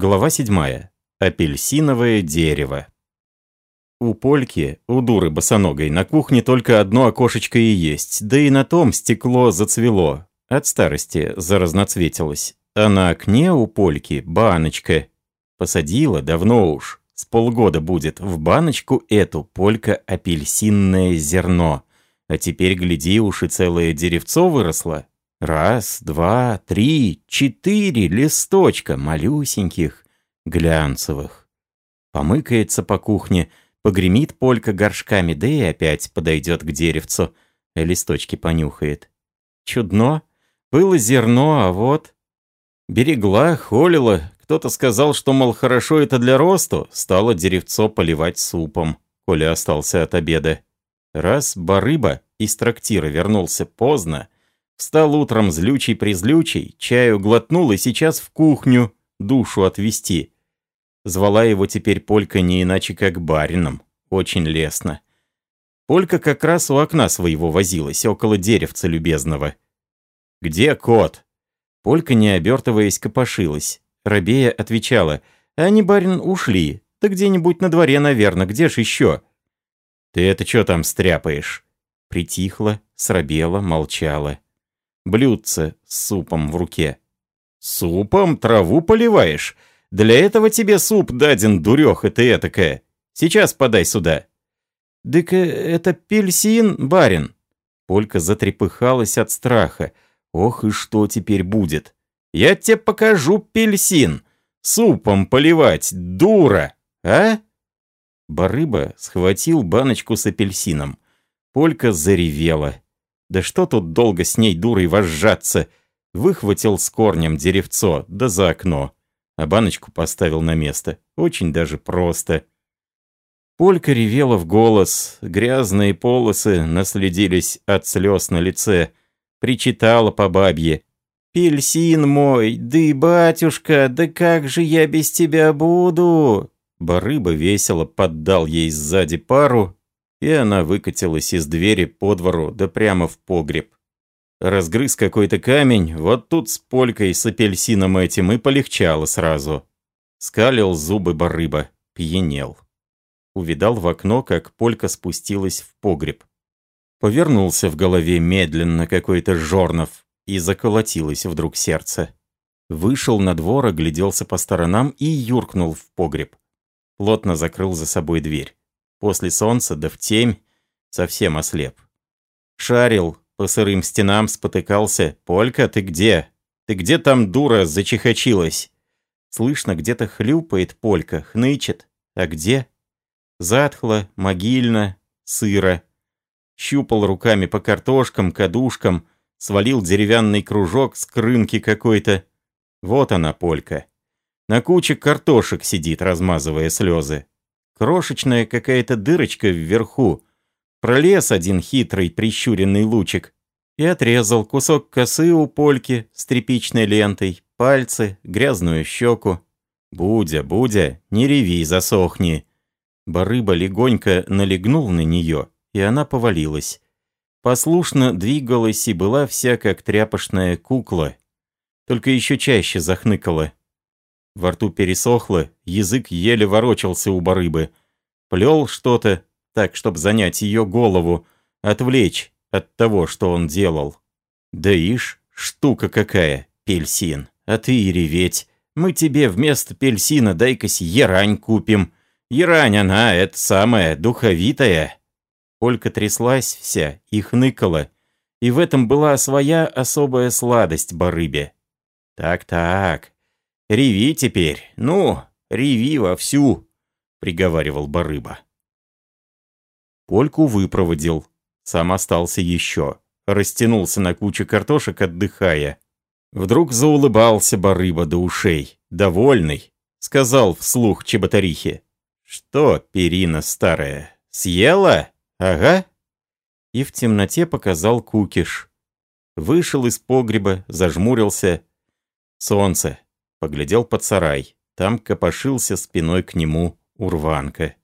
Глава 7. Апельсиновое дерево. У Польки, у дуры босоногой, на кухне только одно окошечко и есть, да и на том стекло зацвело, от старости заразноцветилось. А на окне у Польки баночка. Посадила давно уж, с полгода будет, в баночку эту Полька апельсинное зерно. А теперь, гляди, уж и целое деревцо выросло. Раз, два, три, четыре листочка малюсеньких, глянцевых. Помыкается по кухне, погремит полька горшками, да и опять подойдет к деревцу, листочки понюхает. Чудно. Было зерно, а вот... Берегла, холила. Кто-то сказал, что, мол, хорошо это для росту. Стало деревцо поливать супом, коли остался от обеда. Раз барыба из трактира вернулся поздно, Встал утром злючий-призлючий, чаю глотнул и сейчас в кухню душу отвести. Звала его теперь Полька не иначе как барином. Очень лестно. Полька как раз у окна своего возилась, около деревца любезного. «Где кот?» Полька, не обертываясь, копошилась. Рабея отвечала, «Они, барин, ушли. Да где-нибудь на дворе, наверное, где ж еще?» «Ты это что там стряпаешь?» Притихла, срабела, молчала блюдце с супом в руке. «Супом траву поливаешь? Для этого тебе суп даден, дуреха ты этакая. Сейчас подай сюда». «Дык э, это пельсин, барин». Полька затрепыхалась от страха. «Ох и что теперь будет? Я тебе покажу пельсин. Супом поливать, дура, а?» Барыба схватил баночку с апельсином. Полька заревела. Да что тут долго с ней дурой вожжаться? Выхватил с корнем деревцо, да за окно. А баночку поставил на место. Очень даже просто. Полька ревела в голос, грязные полосы наследились от слез на лице. Причитала по бабье. «Пельсин мой, да и батюшка, да как же я без тебя буду?» Барыба весело поддал ей сзади пару, и она выкатилась из двери по двору, да прямо в погреб. Разгрыз какой-то камень, вот тут с полькой, с апельсином этим, и полегчало сразу. Скалил зубы барыба, пьянел. Увидал в окно, как полька спустилась в погреб. Повернулся в голове медленно какой-то жорнов, и заколотилось вдруг сердце. Вышел на двор, огляделся по сторонам и юркнул в погреб. Плотно закрыл за собой дверь. После солнца, да в темь, совсем ослеп. Шарил, по сырым стенам спотыкался. «Полька, ты где? Ты где там, дура, зачихочилась?» Слышно, где-то хлюпает Полька, хнычет. А где? Затхло, могильно, сыро. Щупал руками по картошкам, кадушкам, свалил деревянный кружок с крынки какой-то. Вот она, Полька. На куче картошек сидит, размазывая слезы. Крошечная какая-то дырочка вверху. Пролез один хитрый прищуренный лучик и отрезал кусок косы у польки с тряпичной лентой, пальцы, грязную щеку. «Будя, Будя, не реви, засохни!» Барыба легонько налегнул на нее, и она повалилась. Послушно двигалась и была вся как тряпочная кукла. Только еще чаще захныкала. Во рту пересохло, язык еле ворочался у барыбы. Плел что-то, так, чтобы занять ее голову, отвлечь от того, что он делал. Да ишь, штука какая, пельсин. А ты и реветь. Мы тебе вместо пельсина дай-кась ерань купим. Ерань она, это самая, духовитая. Олька тряслась вся и хныкала. И в этом была своя особая сладость барыбе. Так-так, «Реви теперь, ну, реви вовсю», — приговаривал Барыба. Польку выпроводил, сам остался еще, растянулся на куче картошек, отдыхая. Вдруг заулыбался Барыба до ушей, довольный, сказал вслух Чеботарихе. «Что, перина старая, съела? Ага». И в темноте показал кукиш. Вышел из погреба, зажмурился. Солнце, Поглядел под сарай. Там копошился спиной к нему урванка.